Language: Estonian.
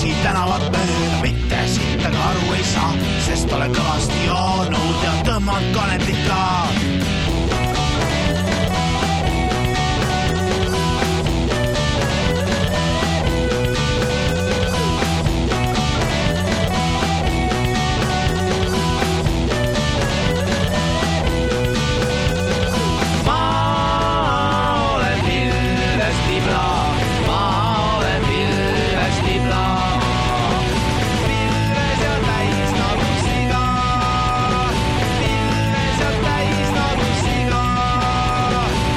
käsi tänavat mööda, mitte sittagi aru ei saa, sest olen kõvasti joonud ja tõmmanud kanepit ka.